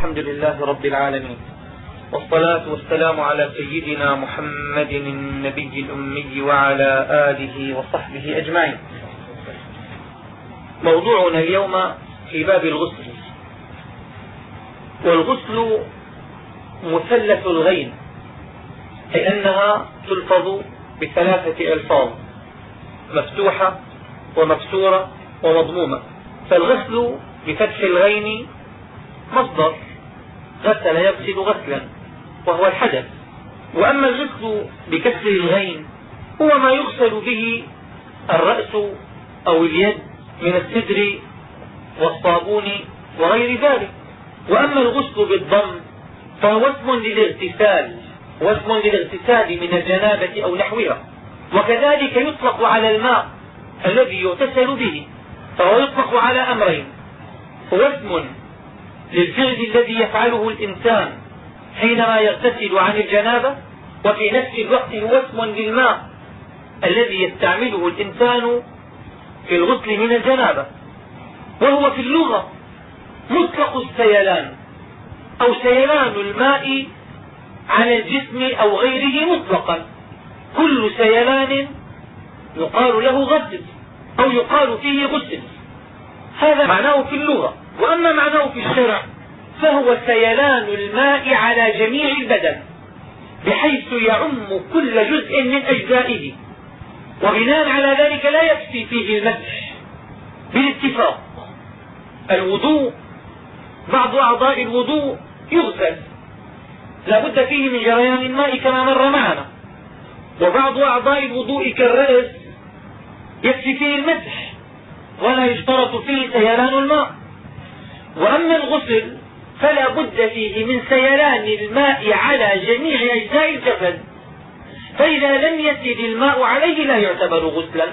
الحمد لله رب العالمين. والصلاة والسلام على سيدنا محمد النبي الأمي وعلى آله وصحبه أجمعين. موضوعنا اليوم في باب الغسل. والغسل مثلث الغين أي أنها تلفظ بثلاثة ألفاظ مفتوحة ومكسورة ومضمومة. فالغسل بفتح الغين مصدر غسل يغسل غسلا وهو الحدث. وأما الغسل بكسر الغين هو ما يغسل به الرأس أو اليد من السدر والصابون وغير ذلك. وأما الغسل بالضم فهو اسم للاغتسال واسم للاغتسال من الجنابة أو نحوها. وكذلك يطلق على الماء الذي يغتسل به فهو يطلق على أمرين هو اسم للفعل الذي يفعله الإنسان حينما يغتسل عن الجنابة وفي نفس الوقت هو اسم للماء الذي يستعمله الإنسان في الغسل من الجنابة. وهو في اللغة مطلق السيلان أو سيلان الماء على الجسم أو غيره مطلقا. كل سيلان يقال له غسل أو يقال فيه غسل. هذا معناه في اللغة. وأما معناه في الشرع فهو سيلان الماء على جميع البدن بحيث يعم كل جزء من أجزائه. وبناء على ذلك لا يكفي فيه المسح بالاتفاق الوضوء بعض أعضاء الوضوء يغسل. لا بد فيه من جريان الماء كما مر معنا. وبعض أعضاء الوضوء كالرأس يكفي فيه المسح ولا يشترط فيه سيلان الماء. وأما الغسل فلا بد فيه من سيلان الماء على جميع أجزاء الجسد. فإذا لم يسد الماء عليه لا يعتبر غسلا.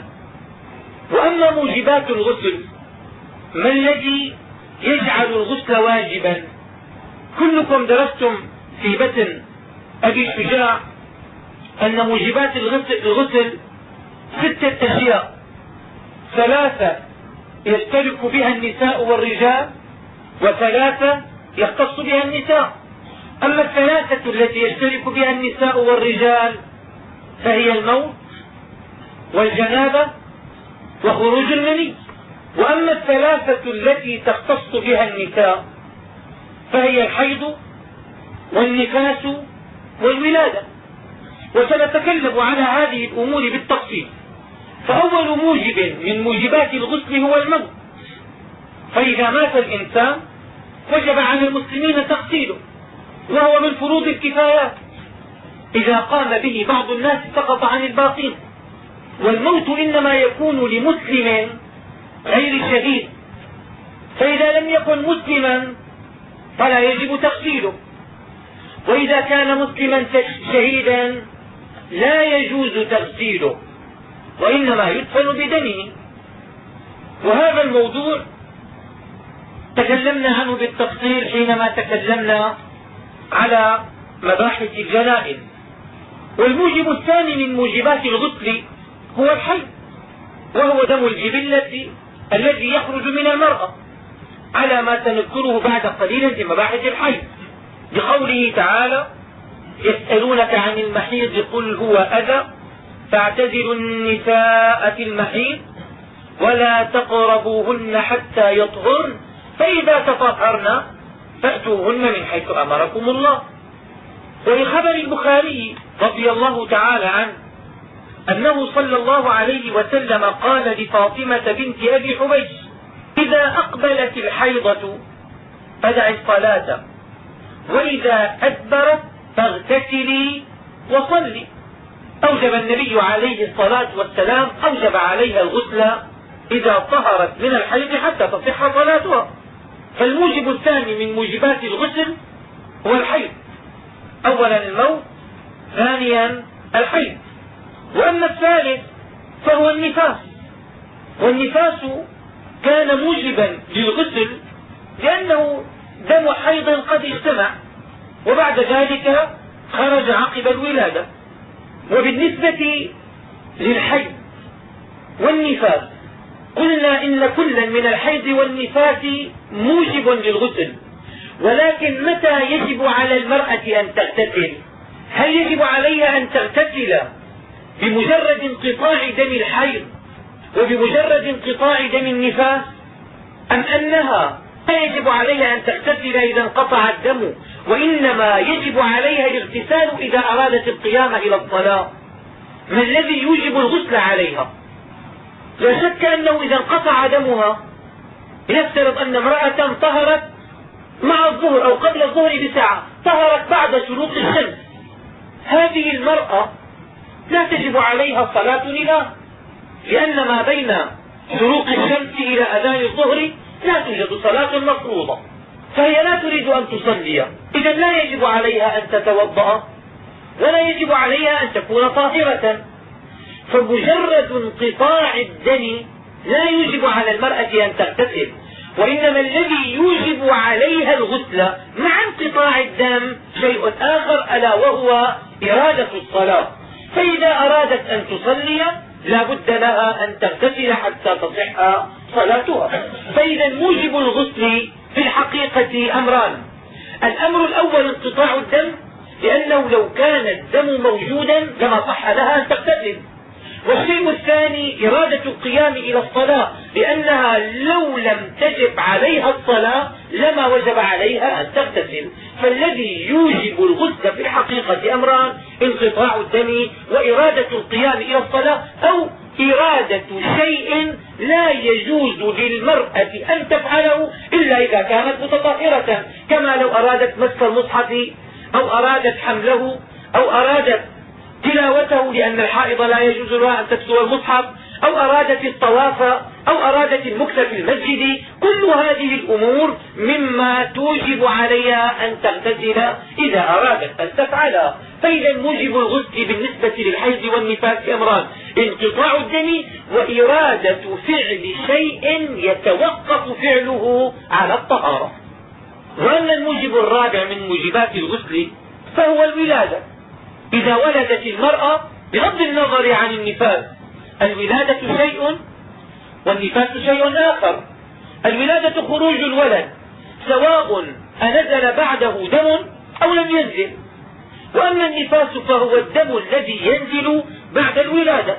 وأما موجبات الغسل ما الذي يجعل الغسل واجبا؟ كلكم درستم في بطن أبي الشجاع أن موجبات الغسل ستة أشياء. ثلاثة يشترك بها النساء والرجال وثلاثة يختص بها النساء. أما الثلاثة التي يشترك بها النساء والرجال فهي الموت والجنابة وخروج المني. وأما الثلاثة التي تختص بها النساء فهي الحيض والنفاس والولادة. وسنتكلم على هذه الأمور بالتفصيل. فأول موجب من موجبات الغسل هو الموت. فإذا مات الإنسان وجب على المسلمين تغسيله وهو من فروض الكفايات. إذا قام به بعض الناس سقط عن الباقين والموت إنما يكون لمسلم غير شهيد فإذا لم يكن مسلما فلا يجب تغسيله وإذا كان مسلما شهيدا لا يجوز تغسيله وإنما يدفن بدمه. وهذا الموضوع تكلمنا عنه بالتفصيل حينما تكلمنا على مباحث الجنائز والموجب الثاني من موجبات الغسل هو الحي وهو دم الجبلة الذي يخرج من المرأة على ما سنذكره بعد قليل في مباحث الحي. بقوله تعالى يسألونك عن المحيض قل هو أذى فاعتزلوا النساء في المحيض ولا تقربوهن حتى يطهرن. فإذا تطهرن فأتوهن من حيث أمركم الله. ولخبر البخاري رضي الله تعالى عنه أنه صلى الله عليه وسلم قال لفاطمة بنت أبي حبيش إذا أقبلت الحيضة فدع الصلاة وإذا أدبرت فاغتسلي وصلي. أوجب النبي عليه الصلاة والسلام أوجب عليها الغسل إذا طهرت من الحيض حتى تصح صلاتها. فالموجب الثاني من موجبات الغسل هو الحيض. أولا الموت ثانيا الحيض. وأما الثالث فهو النفاس. والنفاس كان موجبا للغسل لأنه دم حيض قد اجتمع وبعد ذلك خرج عقب الولادة. وبالنسبة للحيض والنفاس قلنا إن كلا من الحيض والنفاس موجب للغسل. ولكن لكن متى يجب على المرأة أن تغتسل؟ هل يجب عليها أن تغتسل بمجرد انقطاع دم الحيض وبمجرد انقطاع دم النفاس؟ أم أنها لا يجب عليها أن تغتسل إذا انقطع الدم وإنما يجب عليها الاغتسال إذا أرادت القيام إلى الصلاة ما الذي يوجب الغسل عليها؟ لا شك أنه إذا انقطع دمها يفترض أن امرأة طهرت مع الظهر أو قبل الظهر بساعة طهرت بعد شروق الشمس. هذه المرأة لا تجب عليها الصلاة لله لأن ما بين شروق الشمس إلى أذان الظهر لا توجد صلاة مفروضة فهي لا تريد أن تصلي. إذا لا يجب عليها أن تتوضأ ولا يجب عليها أن تكون طاهرة. فمجرد انقطاع الدم لا يوجب على المرأة أن تغتسل وإنما الذي يوجب عليها الغسل مع انقطاع الدم شيء آخر ألا وهو إرادة الصلاة. فإذا أرادت أن تصلي لا بد لها أن تغتسل حتى تصح صلاتها. فإذا موجب الغسل في الحقيقة أمران. الأمر الأول انقطاع الدم لأنه لو كان الدم موجودا لما صح لها أن تغتسل. والشيء الثاني إرادة القيام إلى الصلاة لأنها لو لم تجب عليها الصلاة لما وجب عليها أن تغتسل. فالذي يوجب الغسل في الحقيقة أمران انقطاع الدم وإرادة القيام إلى الصلاة أو إرادة شيء لا يجوز للمرأة أن تفعله إلا إذا كانت متطهرة. كما لو أرادت مس المصحف أو أرادت حمله أو أرادت تلاوته لأن الحائض لا يجوز لها أن تكسر المصحف أو أرادت الطواف أو أرادت المكث في المسجد. كل هذه الأمور مما توجب عليها أن تغتسل إذا أرادت أن تفعلها فإذا موجب الغسل بالنسبة للحيض والنفاس أمران انقطاع الدم وإرادة فعل شيء يتوقف فعله على الطهارة. وأما الموجب الرابع من موجبات الغسل فهو الولادة. إذا ولدت المرأة بغض النظر عن النفاس. الولادة شيء والنفاس شيء آخر. الولادة خروج الولد سواء أنزل بعده دم أو لم ينزل. وأما النفاس فهو الدم الذي ينزل بعد الولادة.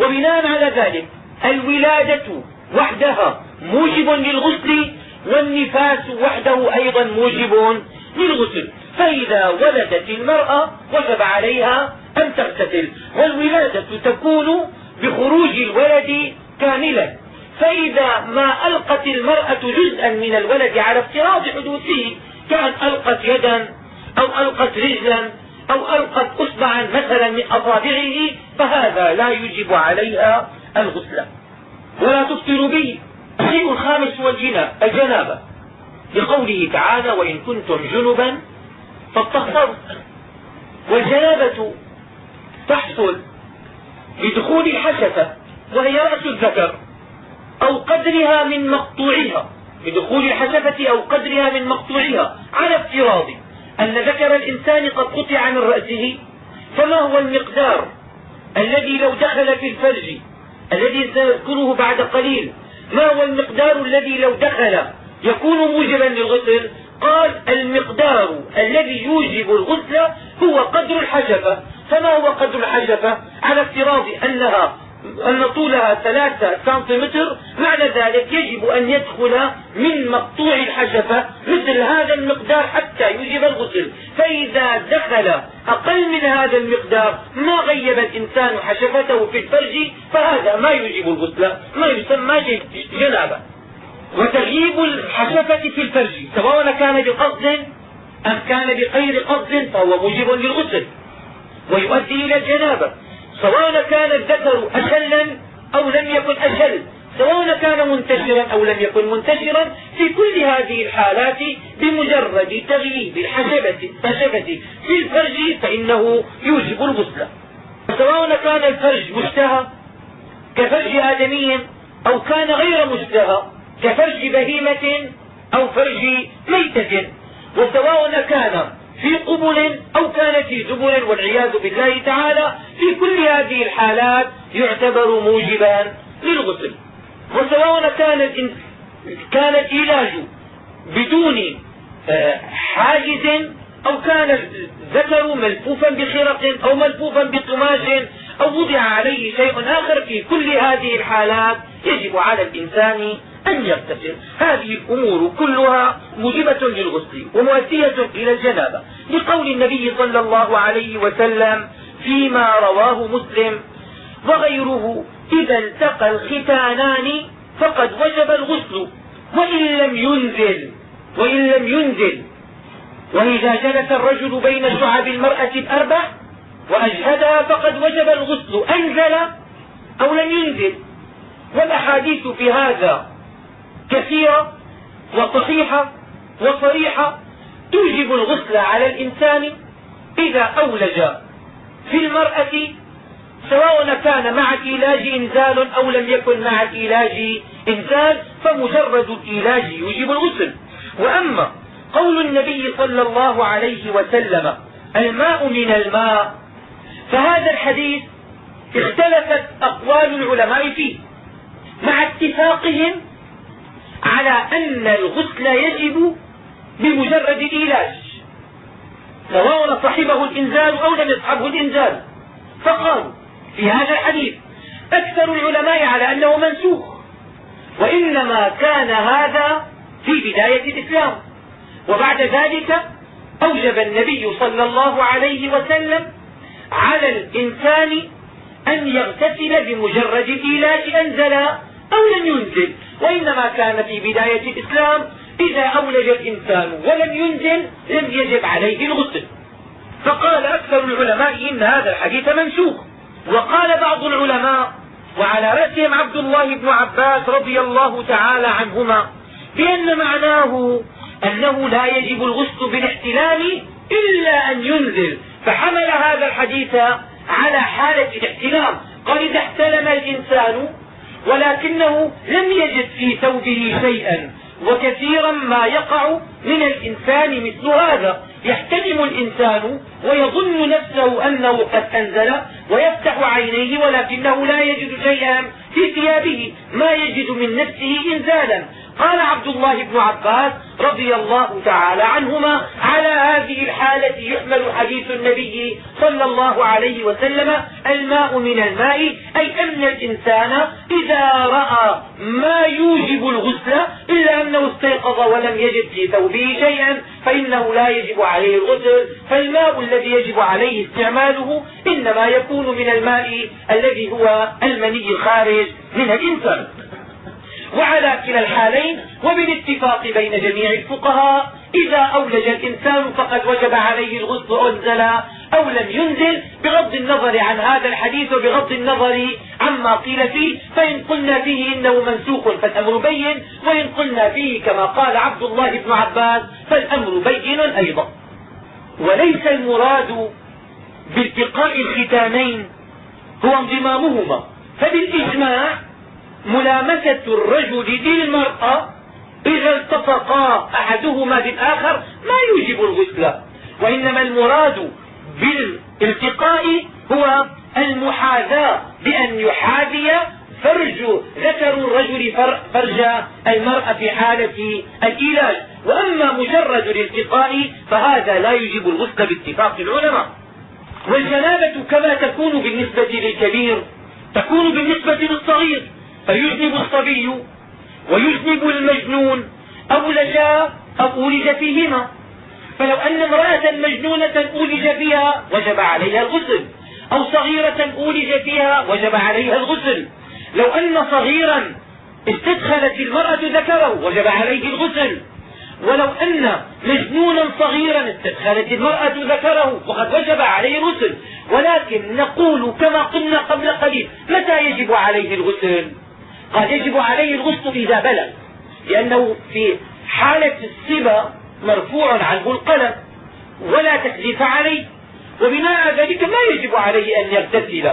وبناء على ذلك الولادة وحدها موجب للغسل والنفاس وحده أيضا موجب للغسل. فإذا ولدت المرأة وجب عليها أن تغتسل والولادة تكون بخروج الولد كاملا. فإذا ما ألقت المرأة جزءا من الولد على افتراض حدوثه كأن ألقت يدا أو ألقت رجلا أو ألقت أصبعا مثلا من أصابعه فهذا لا يجب عليها الغسل. ولا تفطر به الشيء الخامس هو الجنابة. لقوله تعالى وإن كنتم جنبا فاطهروا والجنابة تحصل بدخول الحشفة وهي رأس الذكر أو قدرها من مقطوعها. بدخول الحشفة أو قدرها من مقطوعها. على افتراض أن ذكر الإنسان قد قطع من رأسه فما هو المقدار الذي لو دخل في الفرج الذي سنذكره بعد قليل؟ ما هو المقدار الذي لو دخل؟ يكون موجبا للغسل قال المقدار الذي يوجب الغسل هو قدر الحشفة فما هو قدر الحشفة على افتراض أنها أن طولها ثلاثة سنتيمتر معنى ذلك يجب أن يدخل من مقطوع الحشفة مثل هذا المقدار حتى يوجب الغسل. فإذا دخل أقل من هذا المقدار ما غيب الإنسان حشفته في الفرج فهذا ما يوجب الغسل. ما يسمى جنابة. وتغييب الحشفة في الفرج سواء كان بقصد أم كان بغير قصد فهو موجب للغسل ويؤدي إلى الجنابة. سواء كان الذكر أشلا أو لم يكن أشل سواء كان منتشرا أو لم يكن منتشرا في كل هذه الحالات بمجرد تغييب الحشبة الحشبة في الفرج فإنه يوجب الغسل. سواء كان الفرج مشتهى كفرج آدمي أو كان غير مشتهى كفرج بهيمة أو فرج ميتة وسواء كان في قبل أو كان في زبل والعياذ بالله تعالى في كل هذه الحالات يعتبر موجبا للغسل. وسواء كان كان العلاج بدون آه، حاجز أو كان الذكر ملفوفا بخرق أو ملفوفا بقماش أو وضع عليه شيء آخر في كل هذه الحالات يجب على الإنسان أن يغتسل. هذه الأمور كلها موجبة للغسل ومؤدية إلى الجنابة. لقول النبي صلى الله عليه وسلم فيما رواه مسلم وغيره إذا التقى الختانان فقد وجب الغسل وإن لم ينزل وإن لم ينزل. وإذا جلس الرجل بين شعب المرأة الأربع وأجهدها فقد وجب الغسل. أنزل أو لم ينزل. والأحاديث في هذا كثيرة وصحيحة وصريحة. توجب الغسل على الإنسان إذا أولج في المرأة سواء كان مع الإيلاج إنزال أو لم يكن مع الإيلاج إنزال فمجرد الإيلاج يوجب الغسل. وأما قول النبي صلى الله عليه وسلم الماء من الماء فهذا الحديث اختلفت أقوال العلماء فيه مع اتفاقهم على أن الغسل يجب بمجرد الإيلاج سواء صحبه الإنزال أو لم يصحبه الإنزال. فقالوا في هذا الحديث أكثر العلماء على أنه منسوخ وإنما كان هذا في بداية الإسلام. وبعد ذلك أوجب النبي صلى الله عليه وسلم على الإنسان أن يغتسل بمجرد الإيلاج أنزل أو لم ينزل وإنما كان في بداية الإسلام إذا أولج الإنسان ولم ينزل لم يجب عليه الغسل. فقال أكثر العلماء إن هذا الحديث منسوخ. وقال بعض العلماء وعلى رأسهم عبد الله بن عباس رضي الله تعالى عنهما بأن معناه أنه لا يجب الغسل بالاحتلام إلا أن ينزل فحمل هذا الحديث على حالة الاحتلام. قال إذا احتلم الإنسان ولكنه لم يجد في ثوبه شيئا وكثيرا ما يقع من الإنسان مثل هذا. يحتلم الإنسان ويظن نفسه أنه قد أنزل ويفتح عينيه ولكنه لا يجد شيئا في ثيابه. ما يجد من نفسه إنزالا. قال عبد الله بن عباس رضي الله تعالى عنهما على هذه الحالة يحمل حديث النبي صلى الله عليه وسلم الماء من الماء أي أن الإنسان إذا رأى ما يوجب الغسل إلا أنه استيقظ ولم يجد في ثوبه شيئا فإنه لا يجب عليه الغسل. فالماء الذي يجب عليه استعماله إنما يكون من الماء الذي هو المني الخارج من الإنسان. وعلى كلا الحالين وبالاتفاق بين جميع الفقهاء إذا أولج الإنسان فقد وجب عليه الغسل أنزل أو لم ينزل بغض النظر عن هذا الحديث وبغض النظر عما قيل فيه فإن قلنا فيه إنه منسوخ فالأمر بين وإن قلنا فيه كما قال عبد الله بن عباس فالأمر بين أيضا. وليس المراد بالتقاء الختانين هو انضمامهما. فبالإجماع ملامسة الرجل للمرأة إذا التصقا أحدهما بالآخر ما يوجب الغسل وإنما المراد بالالتقاء هو المحاذاة بأن يحاذي فرج ذكر الرجل فرج المرأة في حالة الإيلاج. وأما مجرد الالتقاء فهذا لا يجب الغسل باتفاق العلماء. والجنابة كما تكون بالنسبة للكبير تكون بالنسبة للصغير. فيذنب الصبي ويذنب المجنون أولج أو أولج فيهما. فلو أن امرأة مجنونة أولج فيها وجب عليها الغسل أو صغيرة أولج فيها وجب عليها الغسل. لو أن صغيرا استدخلت المرأة ذكره وجب عليه الغسل. ولو أن مجنونا صغيرا استدخلت المرأة ذكره وقد وجب عليه الغسل. ولكن نقول كما قلنا قبل قليل متى يجب عليه الغسل؟ قد يجب عليه الغسل إذا بلغ لأنه في حالة الصبا مرفوع عنه القلم ولا تكليف عليه وبناء ذلك ما يجب عليه أن يغتسل.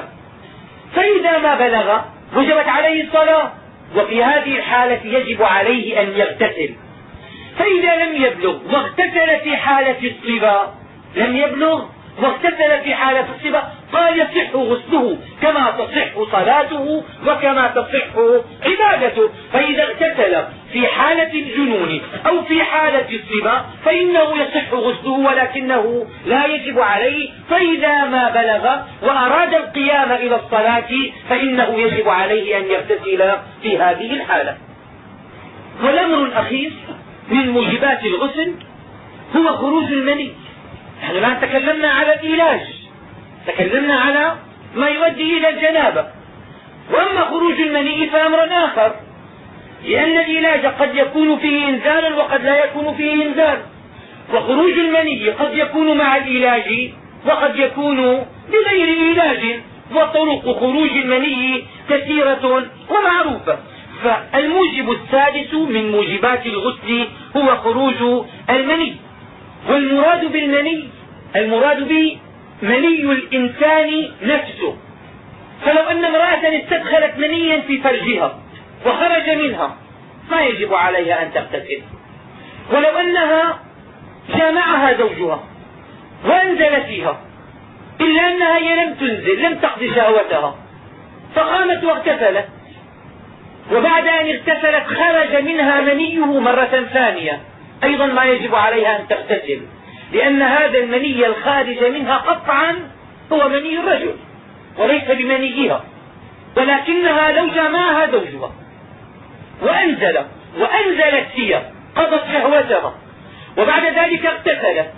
فإذا ما بلغ وجبت عليه الصلاة وفي هذه الحالة يجب عليه أن يغتسل. فإذا لم يبلغ واغتسل في حالة الصبا لم يبلغ واغتسل في حالة الصبا قال يصح غسله كما تصح صلاته وكما تصح عبادته. فإذا اغتسل في حالة الجنون أو في حالة الصبا فإنه يصح غسله ولكنه لا يجب عليه. فإذا ما بلغ وأراد القيام إلى الصلاة فإنه يجب عليه أن يغتسل في هذه الحالة. والأمر الأخير من موجبات الغسل هو خروج المني. نحن الآن تكلمنا على العلاج تكلمنا على ما يؤدي إلى الجنابة. وأما خروج المني فأمر آخر لأن العلاج قد يكون فيه إنزال وقد لا يكون فيه إنزال وخروج المني قد يكون مع العلاج وقد يكون بغير علاج وطرق خروج المني كثيرة ومعروفة. فالموجب السادس من موجبات الغسل هو خروج المني. والمراد بالمني المراد به مني الإنسان نفسه. فلو أن امرأة استدخلت منيا في فرجها وخرج منها ما يجب عليها أن تغتسل ولو أنها جامعها زوجها وأنزل فيها إلا أنها هي لم تنزل لم تقضي شهوتها فقامت واغتسلت. وبعد أن اغتسلت خرج منها منيه مرة ثانية. أيضا ما يجب عليها أن تغتسل لأن هذا المني الخارج منها قطعا هو مني الرجل وليس بمنيها ولكنها لو جامعها زوجها وأنزل وأنزلت هي قضت شهوتها وبعد ذلك اغتسلت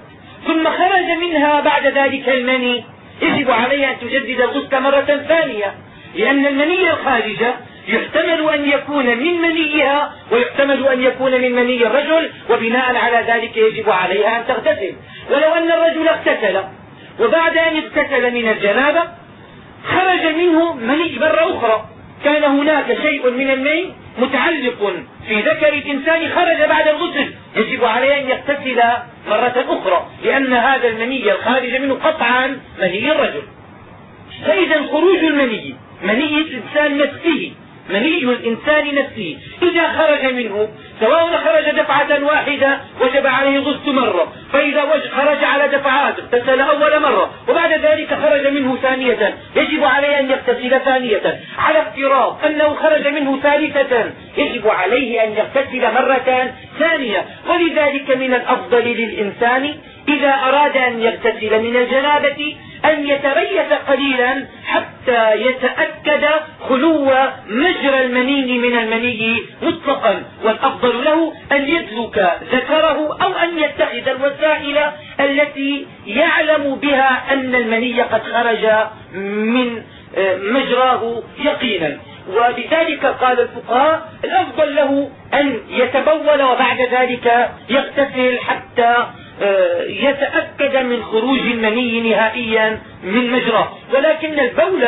ثم خرج منها بعد ذلك المني. يجب عليها أن تجدد الغسل مرة ثانية لأن المني الخارج يحتمل أن يكون من منيها ويحتمل أن يكون من مني الرجل وبناء على ذلك يجب عليها أن تغتسل. ولو أن الرجل اغتسل وبعد أن اغتسل من الجنابة خرج منه مني مرة أخرى. كان هناك شيء من المني متعلق في ذكر الإنسان خرج بعد الغسل. يجب عليه أن يغتسل مرة أخرى لأن هذا المني الخارج منه قطعا مني الرجل. فإذا خروج المني مني الإنسان نفسه. مني الإنسان نفسه إذا خرج منه سواء خرج دفعة واحدة وجب عليه غسل مرة. فإذا خرج على دفعات اغتسل أول مرة. وبعد ذلك خرج منه ثانية. يجب عليه أن يغتسل ثانية. على افتراض أنه خرج منه ثالثة يجب عليه أن يغتسل مرة ثانية. ولذلك من الأفضل للإنسان إذا أراد أن يغتسل من الجنابة أن يتريث قليلا حتى يتأكد خلو مجرى المني من المني مطلقا. والأفضل له أن يدلك ذكره أو أن يتخذ الوسائل التي يعلم بها أن المني قد خرج من آه، مجراه يقينا. وبذلك قال الفقهاء الأفضل له أن يتبول وبعد ذلك يغتسل حتى يتأكد من خروج المني نهائيا من مجرى. ولكن البول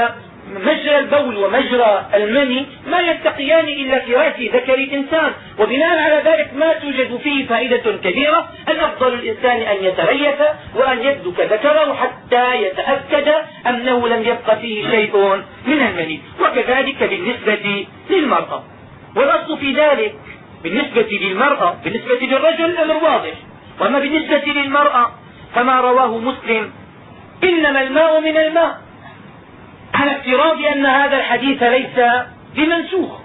مجرى البول ومجرى المني ما يلتقيان إلا في رأس ذكر الإنسان. وبناء على ذلك ما توجد فيه فائدة كبيرة الأفضل الإنسان أن يتريث وأن يدلك ذكره حتى يتأكد أنه لم يبق فيه شيء من المني. وكذلك بالنسبة للمرأة. والأصل في ذلك بالنسبة للمرأة بالنسبة للرجل الأمر واضح. وأما بالنسبة للمرأة فما رواه مسلم. إنما الماء من الماء. على افتراض أن هذا الحديث ليس بمنسوخ.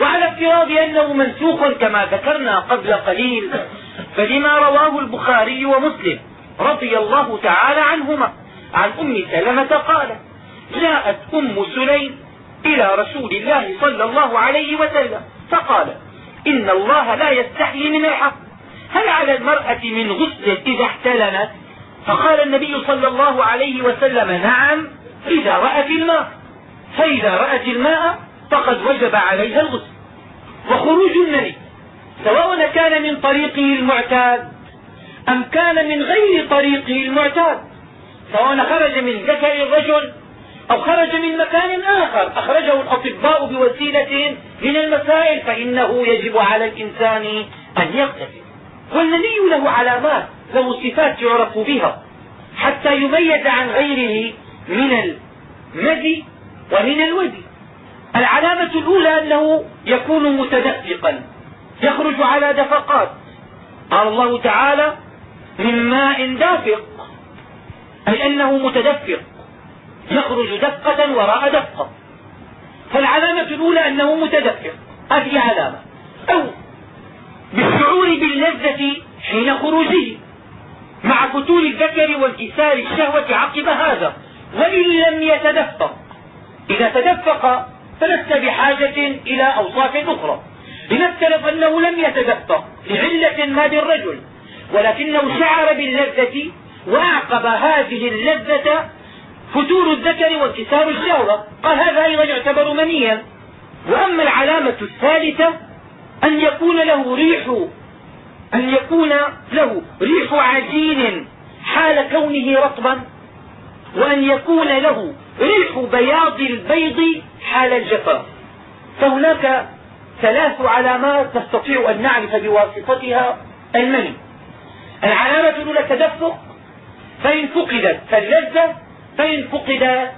وعلى افتراض أنه منسوخ كما ذكرنا قبل قليل. فلما رواه البخاري ومسلم رضي الله تعالى عنهما عن أم سلمة قالت جاءت أم سليم إلى رسول الله صلى الله عليه وسلم فقالت إن الله لا يستحيي من الحق. هل على المرأة من غسل إذا احتلمت؟ فقال النبي صلى الله عليه وسلم نعم إذا رأت الماء. فإذا رأت الماء فقد وجب عليها الغسل. وخروج المني سواء كان من طريقه المعتاد أم كان من غير طريقه المعتاد. سواء خرج من ذكر الرجل أو خرج من مكان آخر أخرجه الأطباء بوسيلة من المسائل فإنه يجب على الإنسان أن يغتسل. والمني له علامات له صفات يعرف بها حتى يميز عن غيره من المدي ومن الودي العلامة الأولى أنه يكون متدفقا يخرج على دفقات. قال الله تعالى من ماء دافق. أي أنه متدفق يخرج دفقة وراء دفقة فالعلامة الأولى أنه متدفق هذه علامة. أو بالشعور باللذة حين خروجه مع فتور الذكر وانكسار الشهوة عقب هذا وإن لم يتدفق. إذا تدفق فلست بحاجة إلى أوصاف أخرى. لنفترض أنه لم يتدفق لعلة ما بالرجل ولكنه شعر باللذة وأعقب هذه اللذة فتور الذكر وانكسار الشهوة. قال هذا أيضا يعتبر منيا. وأما العلامة الثالثة أن يكون له ريح أن يكون له ريح عجين حال كونه رطبا وأن يكون له ريح بياض البيض حال الجفاف فهناك ثلاث علامات نستطيع أن نعرف بواسطتها المني. العلامة الأولى التدفق فإن فقدت فاللذة فإن فقد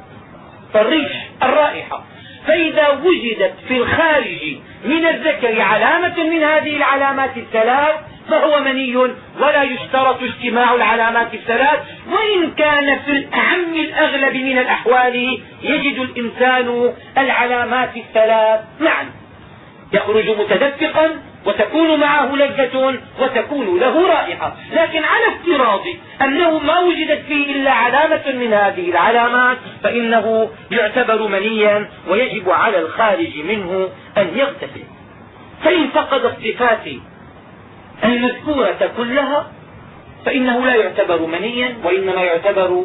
فالريح الرائحة. فإذا وجدت في الخارج من الذكر علامة من هذه العلامات الثلاث فهو مني ولا يشترط اجتماع العلامات الثلاث. وإن كان في الأهم الأغلب من الأحوال يجد الإنسان العلامات الثلاث. معا يخرج متدفقا وتكون معه لذة وتكون له رائحة. لكن على افتراض أنه ما وجدت فيه إلا علامة من هذه العلامات فإنه يعتبر منيا ويجب على الخارج منه أن يغتسل. فإن فقد الصفات المذكورة كلها فإنه لا يعتبر منيا وإنما يعتبر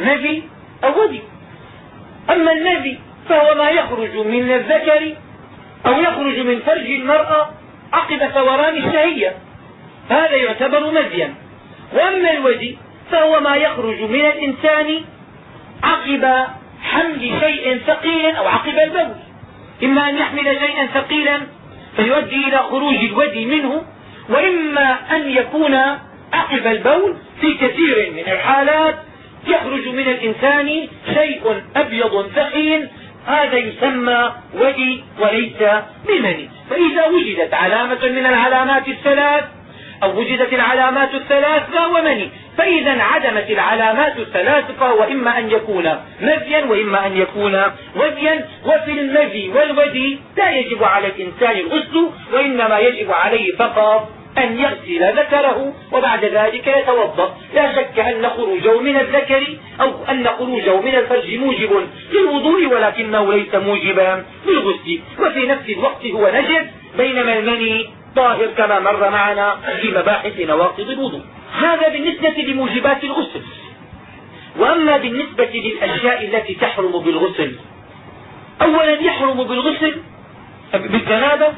نبي أو ودي أما النبي فهو ما يخرج من الذكر أو يخرج من فرج المرأة عقب ثوران الشهية. هذا يعتبر مزيا. وأما الودي فهو ما يخرج من الإنسان عقب حمل شيء ثقيل أو عقب البول إما أن يحمل شيئا ثقيلا فيؤدي إلى خروج الودي منه وإما أن يكون عقب البول في كثير من الحالات. يخرج من الإنسان شيء أبيض ثقيل. هذا يسمى ودي وليس بمني. فإذا وجدت علامة من العلامات الثلاث أو وجدت العلامات الثلاث فهو مني. فإذا عدمت العلامات الثلاث فهو إما أن يكون مذيا وإما أن يكون وديا وفي المذي والودي لا يجب على الإنسان الغسل وإنما يجب عليه فقط أن يغسل ذكره وبعد ذلك يتوضأ. لا شك أن خروجه من الذكر أو أن خروجه من الفرج موجب للوضوء ولكنه ليس موجبا للغسل. وفي نفس الوقت هو نجس بينما المني طاهر كما مر معنا في مباحث نواقض الوضوء. هذا بالنسبة لموجبات الغسل. وأما بالنسبة للأشياء التي تحرم بالغسل أولا يحرم بالغسل بالجنابة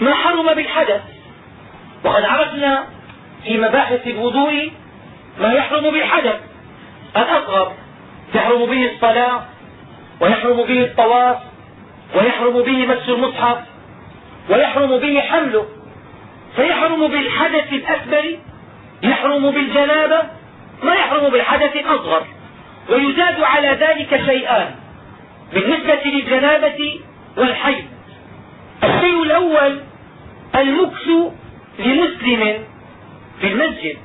ما حرم بالحدث. وقد عرفنا في مباحث الوضوء ما يحرم بالحدث الأصغر يحرم به الصلاة ويحرم به الطواف ويحرم به مس المصحف ويحرم به حمله فيحرم بالحدث الأكبر يحرم بالجنابة ما يحرم بالحدث الأصغر. ويزاد على ذلك شيئان. بالنسبة للجنابة والحيض. الشيء الأول المكس لمسلم في المسجد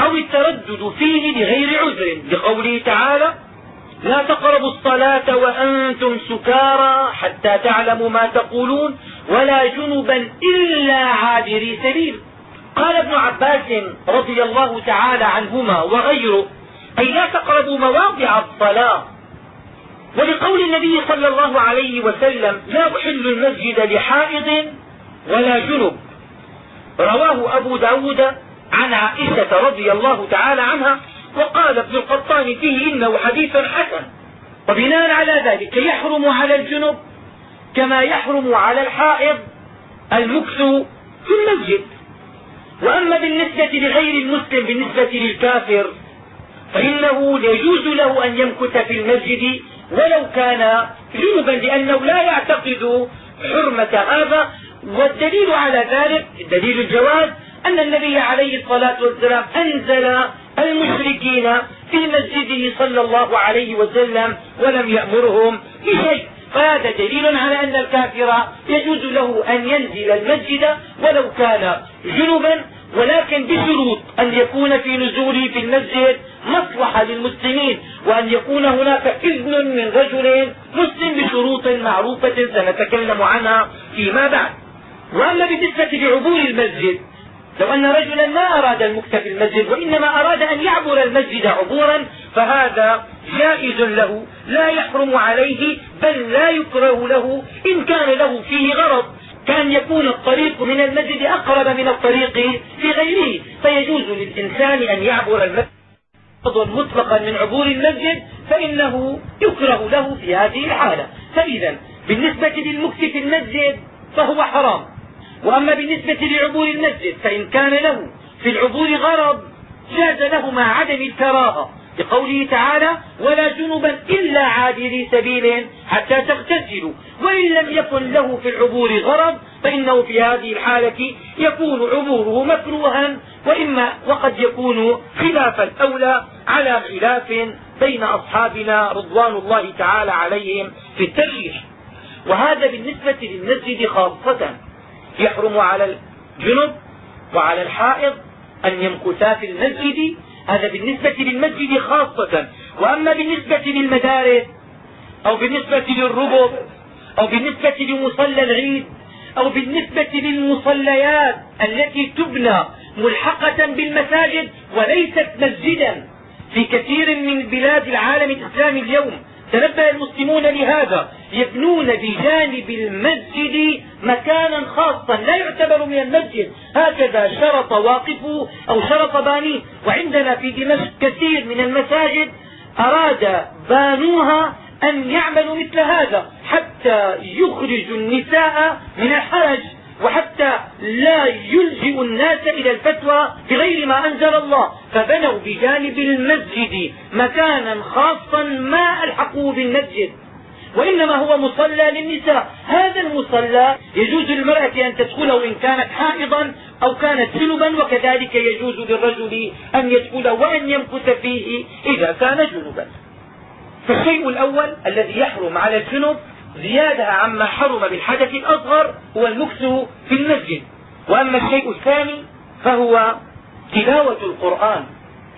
أو التردد فيه لغير عذر لقوله تعالى لا تقربوا الصلاة وأنتم سكارى حتى تعلموا ما تقولون ولا جنبا إلا عابري سبيل. قال ابن عباس رضي الله تعالى عنهما وغيره أي لا تقربوا مواضع الصلاة. ولقول النبي صلى الله عليه وسلم لا أحل المسجد لحائض ولا جنب. رواه أبو ب داود عن عائشة رضي الله تعالى عنها وقال ابن القطان فيه إنه حديث حسن. وبناء على ذلك يحرم على الجنب كما يحرم على الحائض المكث في المسجد. وأما بالنسبة لغير المسلم بالنسبة للكافر فإنه يجوز له أن يمكث في المسجد ولو كان جنبا لأنه لا يعتقد حرمة هذا والدليل على ذلك دليل الجواز أن النبي عليه الصلاة والسلام أنزل المشركين في مسجده صلى الله عليه وسلم ولم يأمرهم بشيء. فهذا دليل على أن الكافر يجوز له أن ينزل المسجد ولو كان جنبا ولكن بشروط أن يكون في نزوله في المسجد مصلحة للمسلمين وأن يكون هناك إذن من رجل مسلم بشروط معروفة سنتكلم عنها فيما بعد. وأما بالنسبة لعبور المسجد لو أن رجلا ما أراد المكث في المسجد وإنما أراد أن يعبر المسجد عبورا فهذا جائز له لا يحرم عليه بل لا يكره له إن كان له فيه غرض. كان يكون الطريق من المسجد أقرب من الطريق في غيره. فيجوز للإنسان أن يعبر المسجد مطلقا من عبور المسجد فإنه يكره له في هذه الحالة. فإذا بالنسبة للمكث في المسجد فهو حرام. وأما بالنسبة لعبور المسجد فإن كان له في العبور غرض جاز له مع عدم الكراهة. لقوله تعالى ولا جنبا إلا عابري سبيل حتى تغتسلوا. وإن لم يكن له في العبور غرض فإنه في هذه الحالة يكون عبوره مكروها وإما وقد يكون خلاف الأولى على خلاف بين أصحابنا رضوان الله تعالى عليهم في الترجيح وهذا بالنسبة للمسجد خاصة. يحرم على الجنب وعلى الحائض أن يمكثا في المسجد. هذا بالنسبة للمسجد خاصة. وأما بالنسبة للمدارس أو بالنسبة للربط أو بالنسبة لمصلى العيد أو بالنسبة للمصليات التي تبنى ملحقة بالمساجد وليست مسجدا. في كثير من بلاد العالم الإسلامي اليوم تنبه المسلمون لهذا يبنون بجانب المسجد مكانا خاصا لا يعتبر من المسجد. هكذا شرط واقفه أو شرط بانيه وعندنا في دمشق كثير من المساجد أراد بانوها أن يعملوا مثل هذا حتى يخرجوا النساء من الحرج. وحتى لا يلجئ الناس إلى الفتوى بغير ما أنزل الله. فبنوا بجانب المسجد مكانا خاصا ما ألحقوه بالمسجد. وإنما هو مصلى للنساء. هذا المصلى يجوز للمرأة أن تدخله إن كانت حائضا أو كانت جنبا وكذلك يجوز للرجل أن يدخله وأن يمكث فيه إذا كان جنبا. فالشيء الأول الذي يحرم على الجنب زيادة عما حرم بالحدث الأصغر هو المكث في المسجد. وأما الشيء الثاني فهو تلاوة القرآن.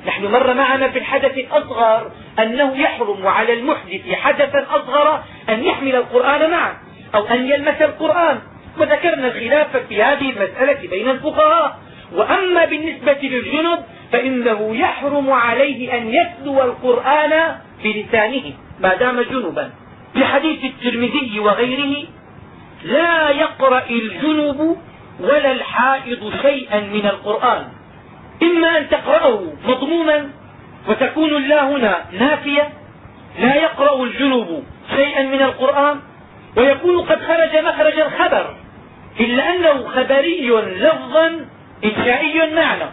نحن مر معنا في الحدث الأصغر أنه يحرم على المحدث حدثا أصغر أن يحمل القرآن معه أو أن يلمس القرآن. وذكرنا الخلاف في هذه المسألة بين الفقهاء. وأما بالنسبة للجنب فإنه يحرم عليه أن يتلو القرآن بلسانه ما دام جنبا. في حديث الترمذي وغيره لا يقرأ الجنب ولا الحائض شيئا من القرآن. إما أن تقرأه مضموما وتكون الله هنا نافية لا يقرأ الجنب شيئا من القرآن ويكون قد خرج مخرج الخبر إلا أنه خبري لفظا إنشائي معنى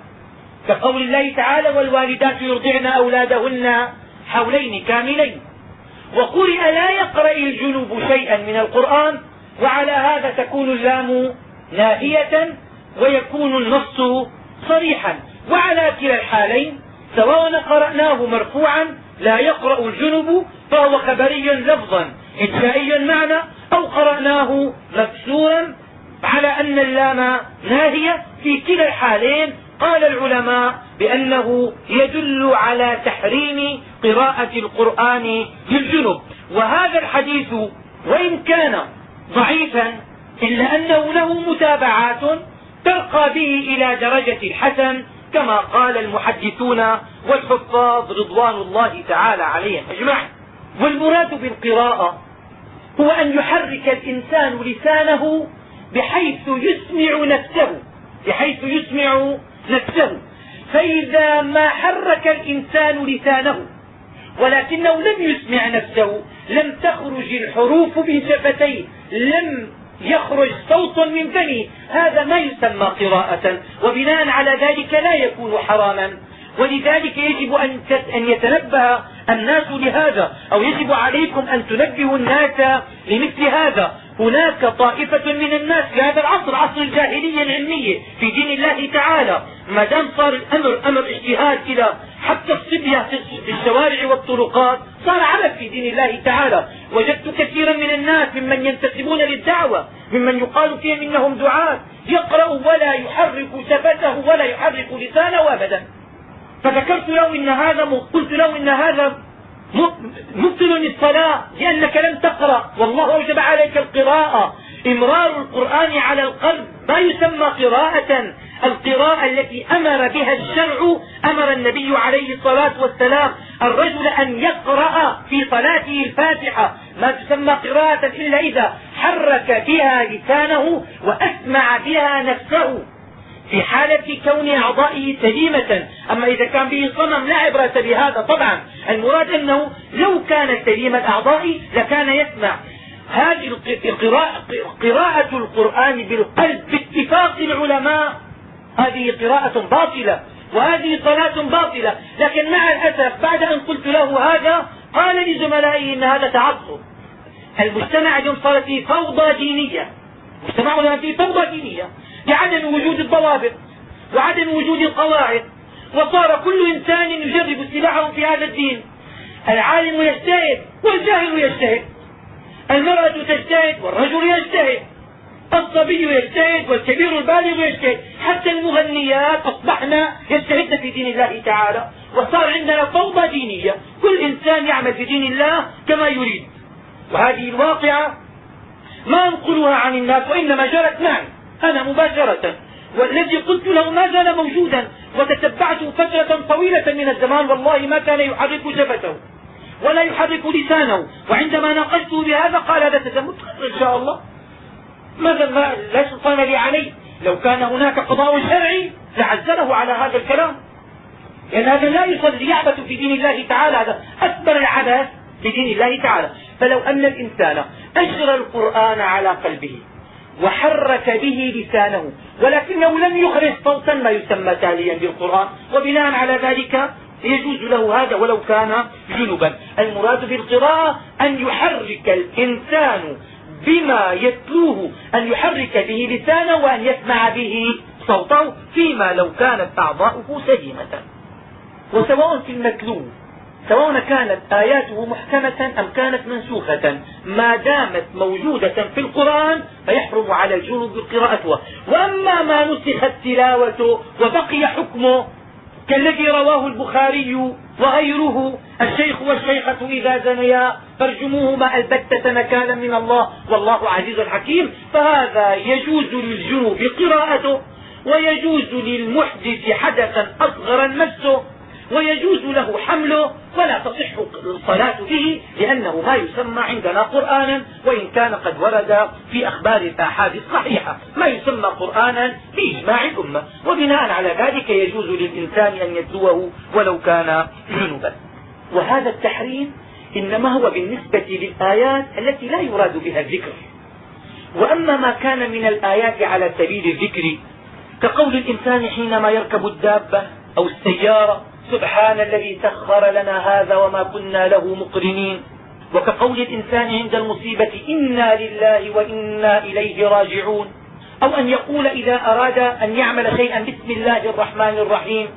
كقول الله تعالى والوالدات يرضعن أولادهن حولين كاملين وقرئ لا يقرأ الجنوب شيئا من القرآن وعلى هذا تكون اللام ناهية ويكون النص صريحا. وعلى كلا الحالين سواء قرأناه مرفوعا لا يقرأ الجنب فهو خبري لفظا إنشائي معنى أو قرأناه مكسورا على أن اللام ناهية في كلا الحالين قال العلماء بأنه يدل على تحريم قراءة القرآن للجنب. وهذا الحديث وإن كان ضعيفا إلا أنه له متابعات ترقى به إلى درجة الحسن كما قال المحدثون والحفاظ رضوان الله تعالى عليهم أجمعين. والمراد بالقراءة هو أن يحرك الإنسان لسانه بحيث يسمع نفسه بحيث يسمع نفسه. فإذا ما حرك الإنسان لسانه ولكنه لم يسمع نفسه لم تخرج الحروف من شفتيه لم يخرج صوت من فمه هذا ما يسمى قراءة. وبناء على ذلك لا يكون حراما. ولذلك يجب أن أن يتنبه الناس لهذا أو يجب عليكم أن تنبهوا الناس لمثل هذا. هناك طائفة من الناس في هذا العصر عصر الجاهلية العلمية في دين الله تعالى. ما دام صار الأمر أمر اجتهاد إلى حتى الصبية في الشوارع والطرقات صار عبث في دين الله تعالى. وجدت كثيرا من الناس ممن ينتسبون للدعوة ممن يقال فيهم إنهم دعاة يقرأ ولا يحرك شفته ولا يحرك لسانه ابدا. فذكرت له إن هذا قلت له إن هذا مبطل الصلاة لأنك لم تقرأ. والله أوجب عليك القراءة. إمرار القرآن على القلب ما يسمى قراءة. القراءة التي أمر بها الشرع أمر النبي عليه الصلاة والسلام الرجل أن يقرأ في صلاته الفاتحة. ما تسمى قراءة إلا إذا حرك بها لسانه وأسمع بها نفسه. في حالة كون أعضائه سليمة. أما إذا كان به صمم لا عبرة بهذا طبعا. المراد أنه لو كان سليم الأعضاء لكان يسمع. هذه قراءة القرآن بالقلب باتفاق العلماء. هذه قراءة باطلة وهذه صلاة باطلة. لكن مع الأسف بعد أن قلت له هذا قال لزملائه إن هذا تعصب المجتمع اليوم صار فيه فوضى دينية. مجتمعنا فيه فوضى دينية. لعدم وجود الضوابط وعدم وجود القواعد وصار كل إنسان يجرب سلاحه في هذا الدين. العالم يجتهد والجاهل يجتهد. المرأة تجتهد والرجل يجتهد. الصبي يجتهد والكبير البالغ يجتهد. حتى المغنيات أصبحن يجتهدن في دين الله تعالى. وصار عندنا فوضى دينية. كل إنسان يعمل في دين الله كما يريد. وهذه الواقعة ما انقلها عن الناس وإنما جرت معي. أنا مباشرة. والذي قلت له ما زال موجودا. وتتبعته فترة طويلة من الزمان. والله ما كان يحرك جبهته ولا يحرك لسانه. وعندما ناقشته بهذا قال هذا تزمت. إن شاء الله. ماذا ما لا سلطان لي عليه. لو كان هناك قضاء شرعي لعزله على هذا الكلام. لأن هذا لا يصلي يعبث في دين الله تعالى. هذا أكبر العبث في دين الله تعالى. فلو أن الإنسان اجرى القرآن على قلبه وحرك به لسانه. ولكنه لم يخرج صوتا ما يسمى تاليا بالقرآن. وبناء على ذلك يجوز له هذا ولو كان جنبا. المراد بالقراءة أن يحرك الإنسان بما يتلوه أن يحرك به لسانه وأن يسمع به صوته فيما لو كانت أعضاؤه سليمة وسواء في المتلو سواء كانت آياته محكمة أم كانت منسوخة ما دامت موجودة في القرآن فيحرم على الجنوب قراءتها. وأما ما نسخت تلاوته وبقي حكمه كالذي رواه البخاري وغيره الشيخ والشيخة إذا زنيا فارجموهما البتة نكالا من الله والله عزيز حكيم. فهذا يجوز للجنوب قراءته ويجوز للمحدث حدثا أصغر مسه ويجوز له حمله ولا تصح الصلاة به لأنه ما يسمى عندنا قرآنا وإن كان قد ورد في أخبار الآحاد الصحيحة ما يسمى قرآنا بإجماع الأمة. وبناء على ذلك يجوز للإنسان أن يتلوه ولو كان جنبا وهذا التحريم إنما هو بالنسبة للآيات التي لا يراد بها الذكر. وأما ما كان من الآيات على سبيل الذكر كقول الإنسان حينما يركب الدابة أو السيارة سبحان الذي سخر لنا هذا وما كنا له مقرنين. وكقول الإنسان عند المصيبة إنا لله وإنا إليه راجعون. أو أن يقول إذا أراد أن يعمل شيئا بسم الله الرحمن الرحيم.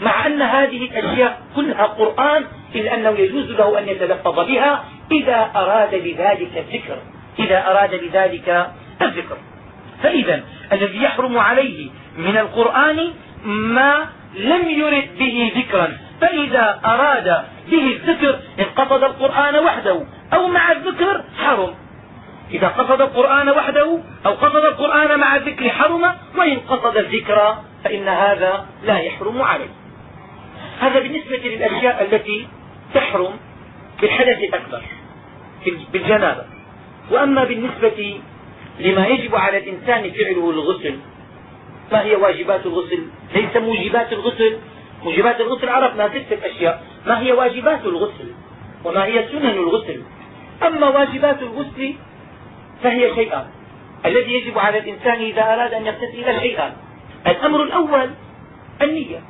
مع أن هذه الأشياء كلها قرآن إلا أنه يجوز له أن يتلفظ بها إذا أراد بذلك الذكر. إذا أراد بذلك الذكر. فإذا الذي يحرم عليه من القرآن ما لم يرد به ذكرا. فإذا أراد به الذكر إن قصد القرآن وحده أو مع الذكر حرم. إذا قصد القرآن وحده أو قصد القرآن مع الذكر حرم وإن قصد الذكر فإن هذا لا يحرم عليه. هذا بالنسبة للأشياء التي تحرم بالحدث الأكبر بالجنابة. وأما بالنسبة لما يجب على الإنسان فعله الغسل ما هي واجبات الغسل؟ ليس موجبات الغسل. موجبات الغسل عرفنا ستة أشياء. ما هي واجبات الغسل؟ وما هي سنن الغسل؟ أما واجبات الغسل فهي شيئان. الذي يجب على الإنسان إذا أراد أن يغتسل شيئان الأمر الأول النية.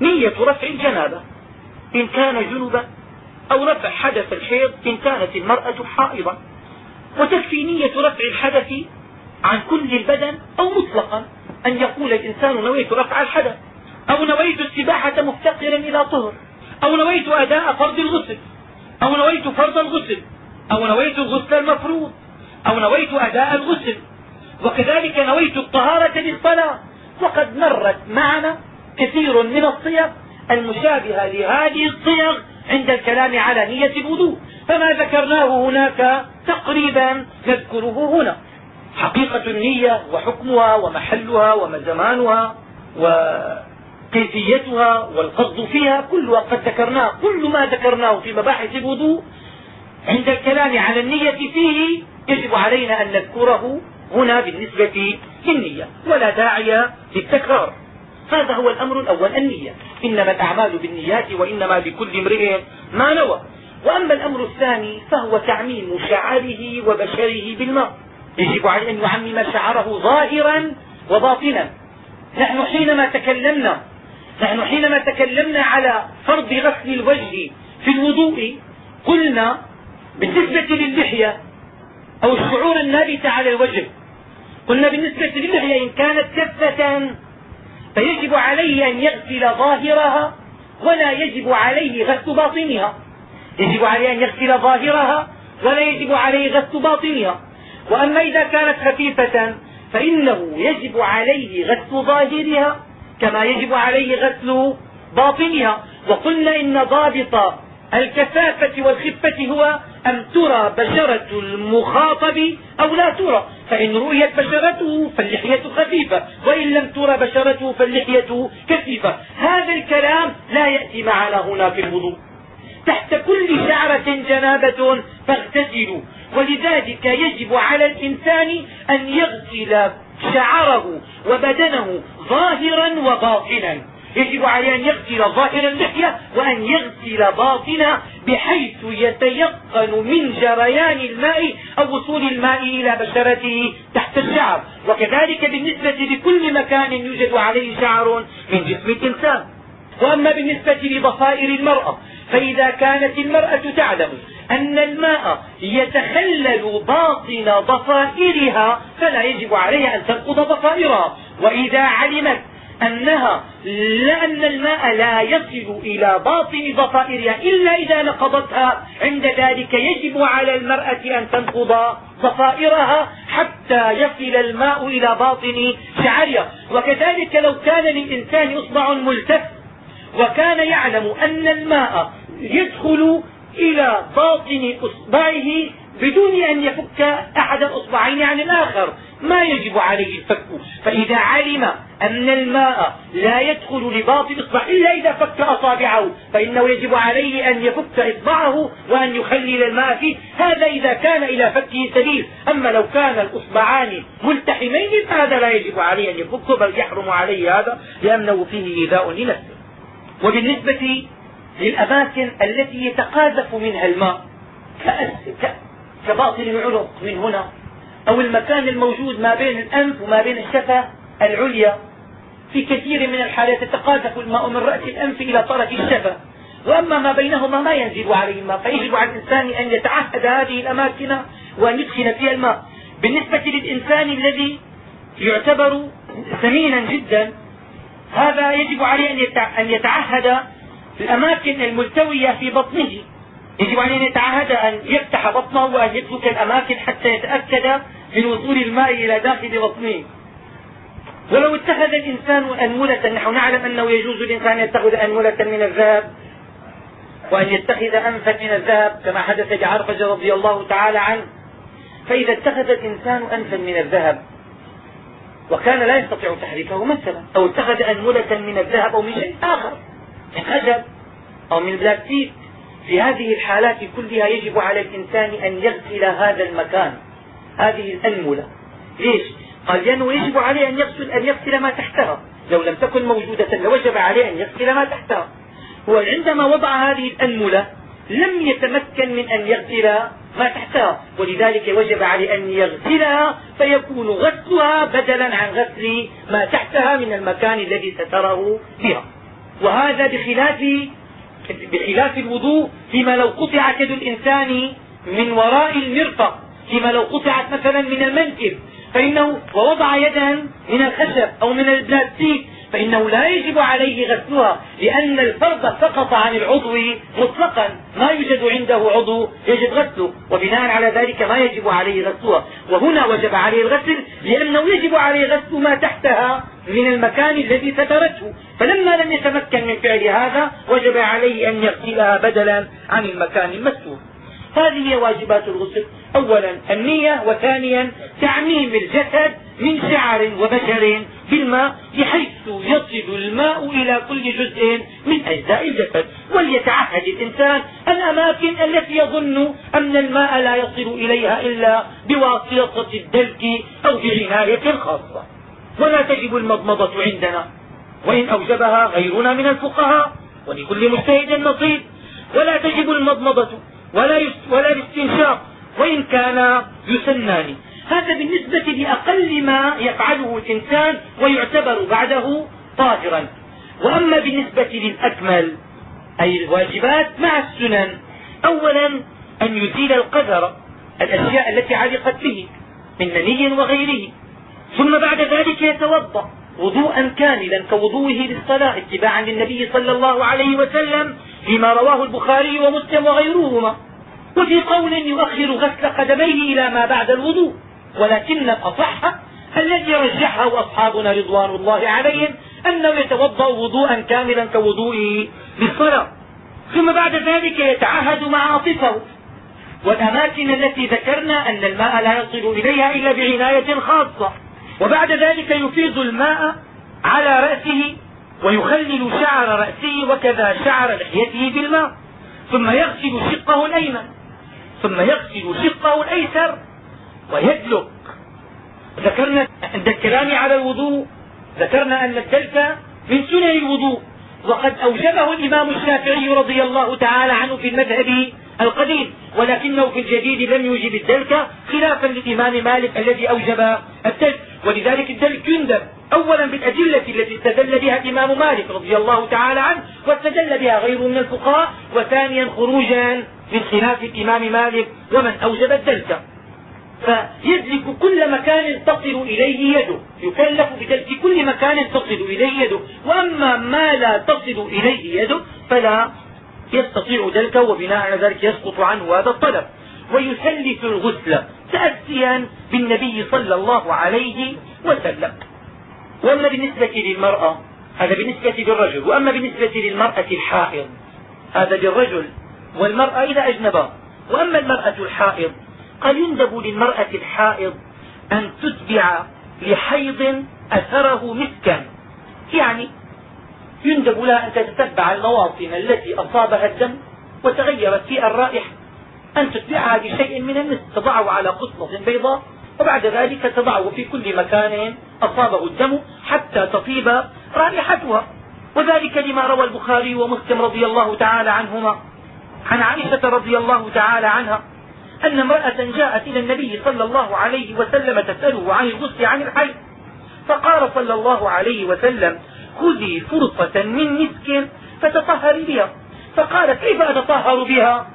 نية رفع الجنابة. إن كان جنبا أو رفع حدث الحيض إن كانت المرأة حائضا. وتكفي نية رفع الحدث عن كل البدن أو مطلقا أن يقول الإنسان نويت رفع الحدث أو نويت السباحة مفتقرا إلى طهر أو نويت أداء فرض الغسل أو نويت فرض الغسل أو نويت الغسل المفروض أو نويت أداء الغسل. وكذلك نويت الطهارة للصلاة. وقد مرت معنا كثير من الصيغ المشابهة لهذه الصيغ عند الكلام على نية الوضوء. فما ذكرناه هناك تقريبا نذكره هنا. حقيقة النية وحكمها ومحلها وزمانها وكيفيتها والقصد فيها كلها قد ذكرناه كل ما ذكرناه في مباحث الوضوء عند الكلام على النية فيه يجب علينا أن نذكره هنا بالنسبة للنية ولا داعي للتكرار. هذا هو الأمر الأول النية. إنما الأعمال بالنيات وإنما لكل امرئ ما نوى. وأما الأمر الثاني فهو تعميم شعره وبشره بالماء. يجب عليه أن يعمم شعره ظاهرا وباطنا. نحن حينما تكلمنا نحن حينما تكلمنا على فرض غسل الوجه في الوضوء قلنا بالنسبة للحية أو الشعور النابت على الوجه قلنا بالنسبة للحية إن كانت كثة فيجب عليه أن يغسل ظاهرها ولا يجب عليه غسل باطنها. يجب عليه أن يغسل ظاهرها ولا يجب عليه غسل باطنها. وأما إذا كانت خفيفة فإنه يجب عليه غسل ظاهرها كما يجب عليه غسل باطنها. وقلنا إن ضابط الكثافة والخفة هو أن ترى بشرة المخاطب أو لا ترى. فإن رؤيت بشرته فاللحية خفيفة وإن لم ترى بشرته فاللحية كثيفة. هذا الكلام لا يأتي معنا هنا في الوضوء. تحت كل شعرة جنابة فاغتسلوا. ولذلك يجب على الإنسان أن يغسل شعره وبدنه ظاهرا وباطنا. يجب عليه أن يغسل ظاهر اللحية وأن يغسل باطنها بحيث يتيقن من جريان الماء أو وصول الماء إلى بشرته تحت الشعر. وكذلك بالنسبة لكل مكان يوجد عليه شعر من جسم الإنسان. وأما بالنسبة لضفائر المرأة فإذا كانت المرأة تعلم أن الماء يتخلل باطن ضفائرها فلا يجب عليها أن تنقض ضفائرها. وإذا علمت أنها لأن الماء لا يصل إلى باطن ضفائرها إلا إذا نقضتها عند ذلك يجب على المرأة أن تنقض ضفائرها حتى يصل الماء إلى باطن شعرها. وكذلك لو كان للإنسان إصبع ملتف وكان يعلم أن الماء يدخل إلى باطن إصبعه بدون أن يفك أحد الأصبعين عن الآخر. ما يجب عليه الفك. فإذا علم أن الماء لا يدخل لباطن إصبع إلا إذا فك أصابعه فإنه يجب عليه أن يفك إصبعه وأن يخلل الماء فيه. هذا إذا كان إلى فكه سبيل. أما لو كان الأصبعان ملتحمين فهذا لا يجب عليه أن يفك بل يحرم عليه هذا لأنه فيه إيذاء لنفسه. وبالنسبة للأماكن التي يتقاذف منها الماء كباطن العنق من هنا أو المكان الموجود ما بين الأنف وما بين الشفة العليا. في كثير من الحالات يتقاذف الماء من رأس الأنف إلى طرف الشفة وأما ما بينهما ما ينزل عليه الماء فيجب على الإنسان أن يتعهد هذه الأماكن وأن يدخل فيها الماء. بالنسبة للإنسان الذي يعتبر ثمينا جدا هذا يجب عليه أن يتعهد الأماكن الملتوية في بطنه. يجب أن يتعهد أن يفتح بطنه وأن يترك الأماكن حتى يتأكد من وصول الماء إلى داخل بطنه. ولو اتخذ الإنسان أنملة نحن نعلم أنه يجوز للإنسان أن يتخذ أنملة من الذهب وأن يتخذ أنفا من الذهب كما حدث لعرفجة رضي الله تعالى عنه. فإذا اتخذ الإنسان أنفا من الذهب وكان لا يستطيع تحريكه مثلا أو اتخذ أنملة من الذهب أو من شيء آخر. من خشب أو من بلاستيك في هذه الحالات كلها يجب على الإنسان أن يغسل هذا المكان هذه الأنملة. ليش؟ قال لأنه يجب عليه أن يغسل, أن يغسل ما تحتها. لو لم تكن موجودة لوجب عليه أن يغسل ما تحتها. هو عندما وضع هذه الأنملة لم يتمكن من أن يغسل ما تحتها. ولذلك وجب عليه أن يغسلها فيكون غسلها بدلا عن غسل ما تحتها من المكان الذي ستره بها وهذا بخلاف بخلاف الوضوء فيما لو قطعت يد الإنسان من وراء المرفق فيما لو قطعت مثلا من المنكب فإنه ووضع يدا من الخشب أو من البلاستيك فإنه لا يجب عليه غسلها لأن الفرض سقط عن العضو مطلقا. ما يوجد عنده عضو يجب غسله وبناء على ذلك ما يجب عليه غسلها. وهنا وجب عليه الغسل لأنه يجب عليه غسل ما تحتها من المكان الذي سترته. فلما لم يتمكن من فعل هذا وجب عليه أن يغسلها بدلا عن المكان المستور هذه هي واجبات الغسل. اولا النية وثانيا تعميم الجسد من شعر وبشر بالماء بحيث يصل الماء إلى كل جزء من أجزاء الجسد. وليتعهد الإنسان الأماكن التي يظن أن الماء لا يصل إليها إلا بواسطة الدلك أو بعناية خاصة ولا تجب المضمضة عندنا؟ وإن أوجبها غيرنا من الفقهاء ولكل مجتهد نصيب. ولا تجب المضمضة ولا, ولا الاستنشاق وإن كانا يسنان هذا بالنسبة لأقل ما يفعله الإنسان ويعتبر بعده طاهرا. وأما بالنسبة للأكمل أي الواجبات مع السنن أولا أن يزيل القذر الأشياء التي علقت به من مني وغيره. ثم بعد ذلك يتوضأ وضوءا كاملا كوضوءه للصلاة اتباعا للنبي صلى الله عليه وسلم فيما رواه البخاري ومسلم وغيرهما. وفي قول يؤخر غسل قدميه إلى ما بعد الوضوء. ولكن الأصح الذي رجحه أصحابنا رضوان الله عليهم أنه يتوضأ وضوءا كاملا كوضوئه للصلاة. ثم بعد ذلك يتعهد مع عاطفه. والأماكن التي ذكرنا أن الماء لا يصل إليها إلا بعناية خاصة. وبعد ذلك يفيض الماء على رأسه ويخلل شعر رأسه وكذا شعر لحيته بالماء ثم يغسل شقه الأيمن ثم يغسل شقه الأيسر ويدلك ذكرنا عند الكلام على الوضوء ذكرنا أن الدلك من سنن الوضوء وقد أوجبه الإمام الشافعي رضي الله تعالى عنه في المذهب القديم ولكنه في الجديد لم يوجب الدلك خلافا للإمام مالك الذي أوجب الدلك ولذلك الدلك يندب أولا بالأدلة التي استدل بها الإمام مالك رضي الله تعالى عنه واستدل بها غيره من الفقهاء وثانيا خروجا من خلاف الإمام مالك ومن أوجب الدلك. فيدلك كل مكان تصل إليه يده يكلف بدلك كل مكان تصل إليه يده. وأما ما لا تصل إليه يده فلا يستطيع دلكه وبناء على ذلك يسقط عنه هذا الطلب. ويثلث الغسل تأسيا بالنبي صلى الله عليه وسلم. وأما بالنسبة للمرأة هذا بالنسبة للرجل. وأما بالنسبة للمرأة الحائض هذا للرجل والمرأة إذا أجنبا. وأما المرأة الحائض قال يندب للمرأة الحائض أن تتبع لحيض أثره مسكا. يعني يندب لها أن تتتبع المواطن التي أصابها الدم وتغيرت فيها الرائحة. أن تتبعها بشيء من المسك تضعه على قصة بيضاء وبعد ذلك تضعه في كل مكان أصابه الدم حتى تطيب رائحتها. وذلك لما روى البخاري ومسلم رضي الله تعالى عنهما عن عائشة رضي الله تعالى عنها أن امرأة جاءت إلى النبي صلى الله عليه وسلم تسأله عن الغسل عن الحي فقال صلى الله عليه وسلم خذي فرصة من مسك فتطهري بها. فقالت كيف أتطهر بها؟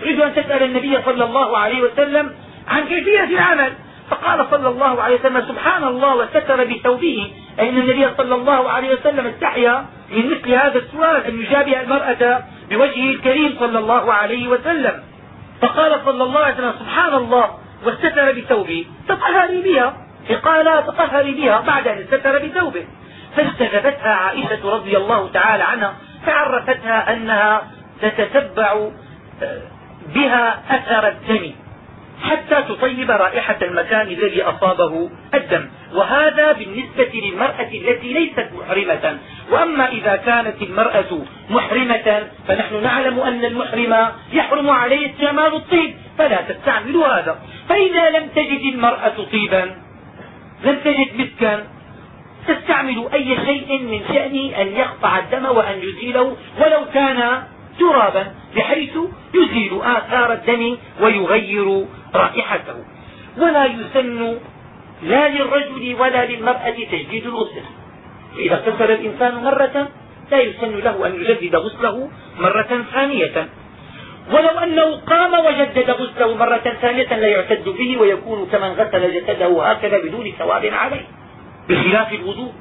تريد أن تسأل النبي صلى الله عليه وسلم عن كيفية العمل. فقال صلى الله عليه وسلم سبحان الله وستر بثوبه. أي ان النبي صلى الله عليه وسلم استحيا من مثل هذا السؤال أن يشابه المرأة بوجهه الكريم صلى الله عليه وسلم. فقال صلى الله عليه وسلم سبحان الله واستتر بثوبه. تطهري بها. قال تطهري بها بعد أن استتر بثوبه. فاستجبتها عائشة رضي الله تعالى عنها فعرفتها أنها تتتبع آه، بها أثر الدم حتى تطيب رائحة المكان الذي أصابه الدم. وهذا بالنسبة للمرأة التي ليست محرمة. وأما إذا كانت المرأة محرمة فنحن نعلم أن المحرم يحرم عليه استعمال الطيب فلا تستعمل هذا. فإذا لم تجد المرأة طيبا لم تجد مسكا تستعمل أي شيء من شأن أن يقطع الدم وأن يزيله ولو كان ترابا بحيث يزيل آثار الدم ويغير رائحته. ولا يسن لا للرجل ولا للمرأة تجديد الغسل. إذا اغتسل الإنسان مرة لا يسن له أن يجدد غسله مرة ثانية. ولو أنه قام وجدد غسله مرة ثانية لا يعتد به ويكون كمن غسل جسده هكذا بدون ثواب عليه. بخلاف الوضوء.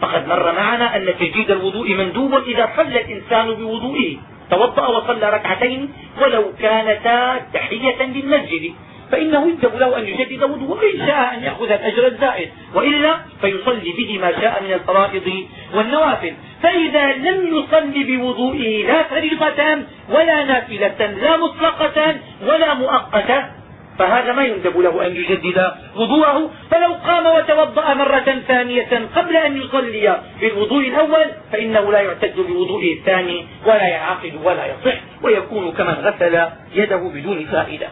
فقد مر معنا أن تجديد الوضوء مندوب إذا صلى الإنسان بوضوئه. توضأ وصلى ركعتين ولو كانتا تحية للمسجد. فإنه يجب له أن يجدد وضوءه وإن شاء أن يأخذ الأجر الزائد. وإلا فيصلي به ما شاء من الفرائض والنوافل. فإذا لم يصل بوضوئه لا فريضة ولا نافلة لا مطلقة ولا مؤقتة فهذا ما يندب له أن يجدد وضوءه. فلو قام وتوضأ مرة ثانية قبل أن يصلي بالوضوء الأول فإنه لا يعتد بوضوئه الثاني ولا ينعقد ولا يصح ويكون كمن غسل يده بدون فائدة.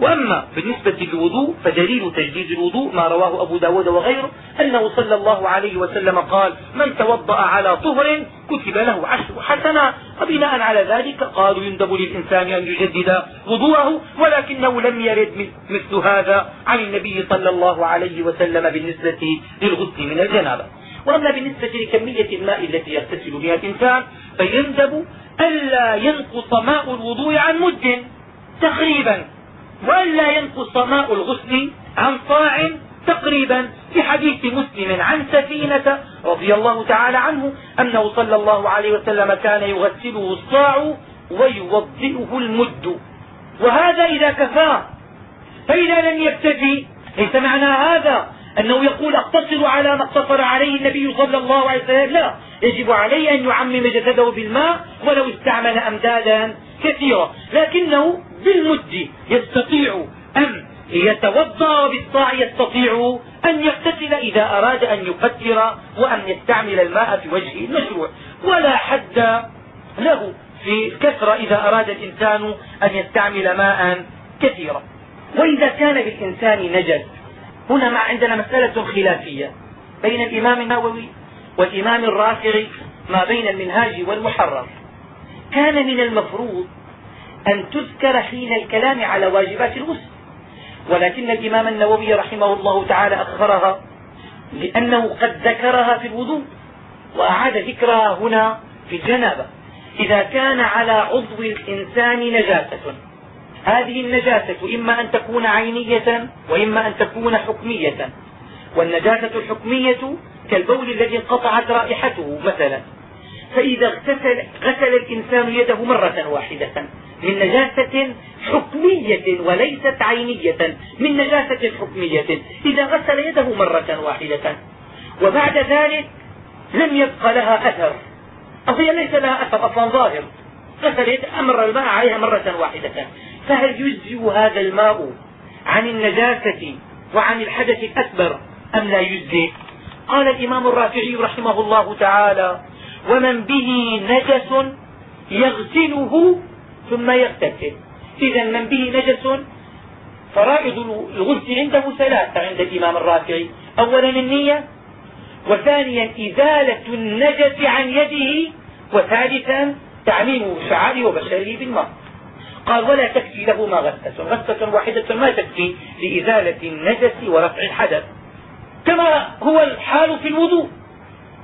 وأما بالنسبة للوضوء فدليل تجديد الوضوء ما رواه أبو ب داود وغيره أنه صلى الله عليه وسلم قال من توضأ على طهر كتب له عشر حسنا وبناء على ذلك قالوا يندب للإنسان أن يجدد وضوءه ولكنه لم يرد مثل هذا عن النبي صلى الله عليه وسلم بالنسبة للغسل من الجنابة. وأما بالنسبة لكمية الماء التي يغتسل بها الإنسان فيندب ألا ينقص ماء الوضوء عن مد تقريبا. وألا ينقص ماء الغسل عن صاع تقريبا في حديث مسلم عن سفينة رضي الله تعالى عنه أنه صلى الله عليه وسلم كان يغسله الصاع ويوضئه المد. وهذا إذا كفاه فإذا لم يكتفي ليس معنى هذا. أنه يقول اقتصر على ما اقتصر عليه النبي صلى الله عليه وسلم. لا يجب عليه أن يعمم جسده بالماء ولو استعمل أمدادا كثيرة لكنه بالمد يستطيع أن يتوضأ وبالصاع يستطيع أن يغتسل إذا أراد أن يقدر وأن يستعمل الماء في وجهه المشروع. ولا حد له في الكثرة إذا أراد الإنسان أن يستعمل ماء كثيرا. وإذا كان بالإنسان نجس هنا ما عندنا مسألة خلافية بين الإمام النووي والإمام الرافعي ما بين المنهاج والمحرر كان من المفروض أن تذكر حين الكلام على واجبات الغسل ولكن الإمام النووي رحمه الله تعالى أخرها لأنه قد ذكرها في الوضوء وأعاد ذكرها هنا في الجنابة. إذا كان على عضو الإنسان نجاسة هذه النجاسة إما أن تكون عينية وإما أن تكون حكمية. والنجاسة الحكمية كالبول الذي انقطعت رائحته مثلا. فإذا اغتسل غسل الإنسان يده مرة واحدة من نجاسة حكمية وليست عينية من نجاسة حكمية. إذا غسل يده مرة واحدة وبعد ذلك لم يبق لها أثر. أو هي ليس لها أثر أصلا ظاهر. غسل أمر الماء عليها مرة واحدة. فهل يجزئ هذا الماء عن النجاسة وعن الحدث الأكبر أم لا يجزئ؟ قال الإمام الرافعي رحمه الله تعالى ومن به نجس يغسله ثم يغتسل. إذا من به نجس فرائض الغسل عنده ثلاثة عند الإمام الرافعي أولا النية وثانيا إزالة النجس عن يده وثالثا تعميم شعره وبشره بالماء. قال ولا تكفي له ما غسة غسة واحدة ما تكفي لإزالة النجس ورفع الحدث. كما هو الحال في الوضوء.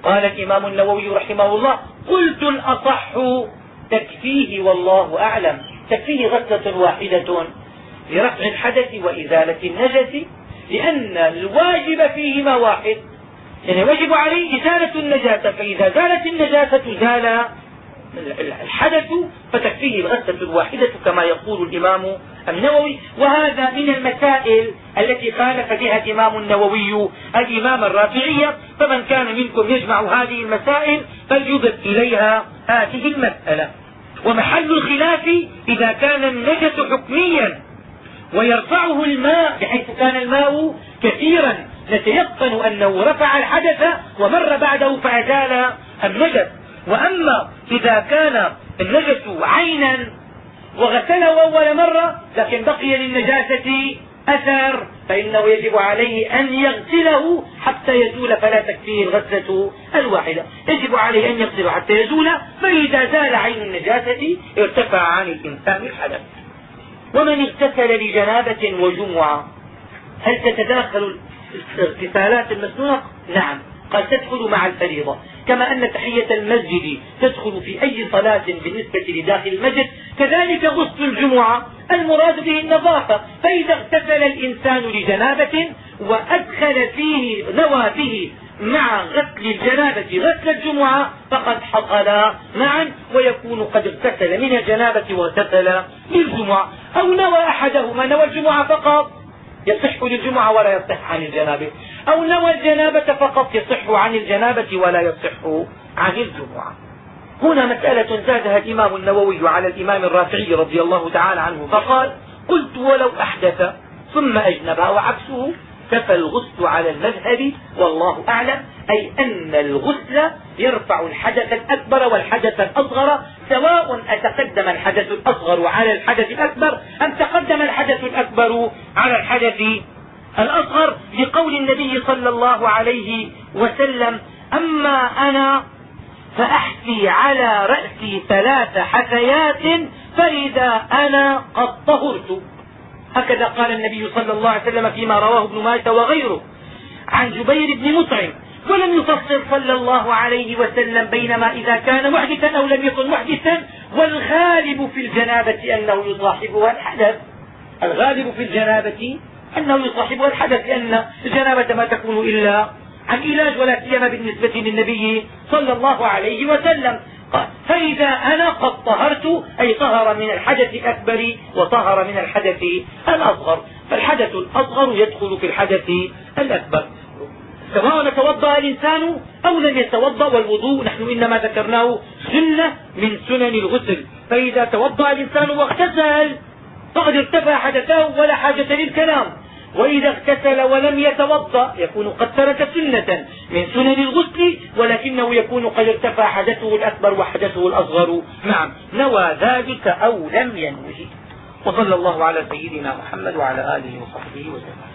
قال الإمام النووي رحمه الله قلت الأصح تكفيه والله أعلم. تكفيه غسلة واحدة لرفع الحدث وإزالة النجس لأن الواجب فيهما واحد. يعني وجب عليه إزالة النجاسة فإذا زالت النجاسة زال الحدث فتكفيه الغسلة الواحدة كما يقول الإمام النووي وهذا من المسائل التي خالف بها الإمام النووي الإمام الرافعي فمن كان منكم يجمع هذه المسائل فليضف إليها هذه المسألة. ومحل الخلاف إذا كان النجس حكميا ويرفعه الماء بحيث كان الماء كثيرا نتيقن أنه رفع الحدث ومر بعده فأزال النجس. وأما إذا كان النجس عينا وغسله أول مرة لكن بقي للنجاسة أثر فإنه يجب عليه أن يغسله حتى يزول فلا تكفيه الغسلة الواحدة. يجب عليه أن يغسله حتى يزول فإذا زال عين النجاسة ارتفع عن الإنسان الحدث. ومن اغتسل لجنابة وجمعة هل تتداخل الاغتسالات المسنونة؟ نعم. قد تدخل مع الفريضة. كما أن تحية المسجد تدخل في أي صلاة بالنسبة لداخل المسجد كذلك غسل الجمعة. المراد به النظافة فإذا اغتسل الإنسان لجنابة وأدخل فيه نوى به مع غسل الجنابة غسل الجمعة فقد حصلا معا ويكون قد اغتسل من الجنابة واغتسل للجمعة. أو نوى أحدهما نوى الجمعة فقط. يصح للجمعة ولا يصح عن الجنابة. أو نوى الجنابة فقط يصح عن الجنابة ولا يصح عن الجمعة. هنا مسألة زادها الإمام النووي على الإمام الرافعي رضي الله تعالى عنه فقال قلت ولو أحدث ثم أجنب وعكسه كفى الغسل على المذهب والله أعلم أي أن الغسل يرفع الحدث الأكبر والحدث الأصغر سواء أتقدم الحدث الأصغر على الحدث الأكبر أم تقدم الحدث الأكبر على الحدث الأصغر لقول النبي صلى الله عليه وسلم أما أنا فأحفي على رأسي ثلاث حثيات فإذا أنا قد طهرت. هكذا قال النبي صلى الله عليه وسلم فيما رواه ابن ماجه وغيره عن جبير بن مطعم ولم يفصل صلى الله عليه وسلم بينما إذا كان محدثا أو لم يكن محدثا والغالب في الجنابة أنه يصاحبها الحدث. الغالب في الجنابة أنه يصاحبها الحدث لأن الجنابة ما تكون إلا عن علاج ولا سيما بالنسبة للنبي صلى الله عليه وسلم. قال فإذا أنا قد طهرت أي طهر من الحدث الأكبر وطهر من الحدث الأصغر. فالحدث الأصغر يدخل في الحدث الأكبر. سواء توضا الإنسان أو لم يتوضأ والوضوء نحن إنما ذكرناه سنة من سنن الغسل. فإذا توضأ الإنسان واغتسل فقد ارتفع حدثاه ولا حاجة للكلام. وإذا اغتسل ولم يتوضأ يكون قد ترك سنة من سنن الغسل ولكنه يكون قد ارتفع حدثه الأكبر وحدثه الأصغر. نعم نوى ذلك أو لم ينوه. وصلى الله على سيدنا محمد وعلى آله وصحبه وسلم.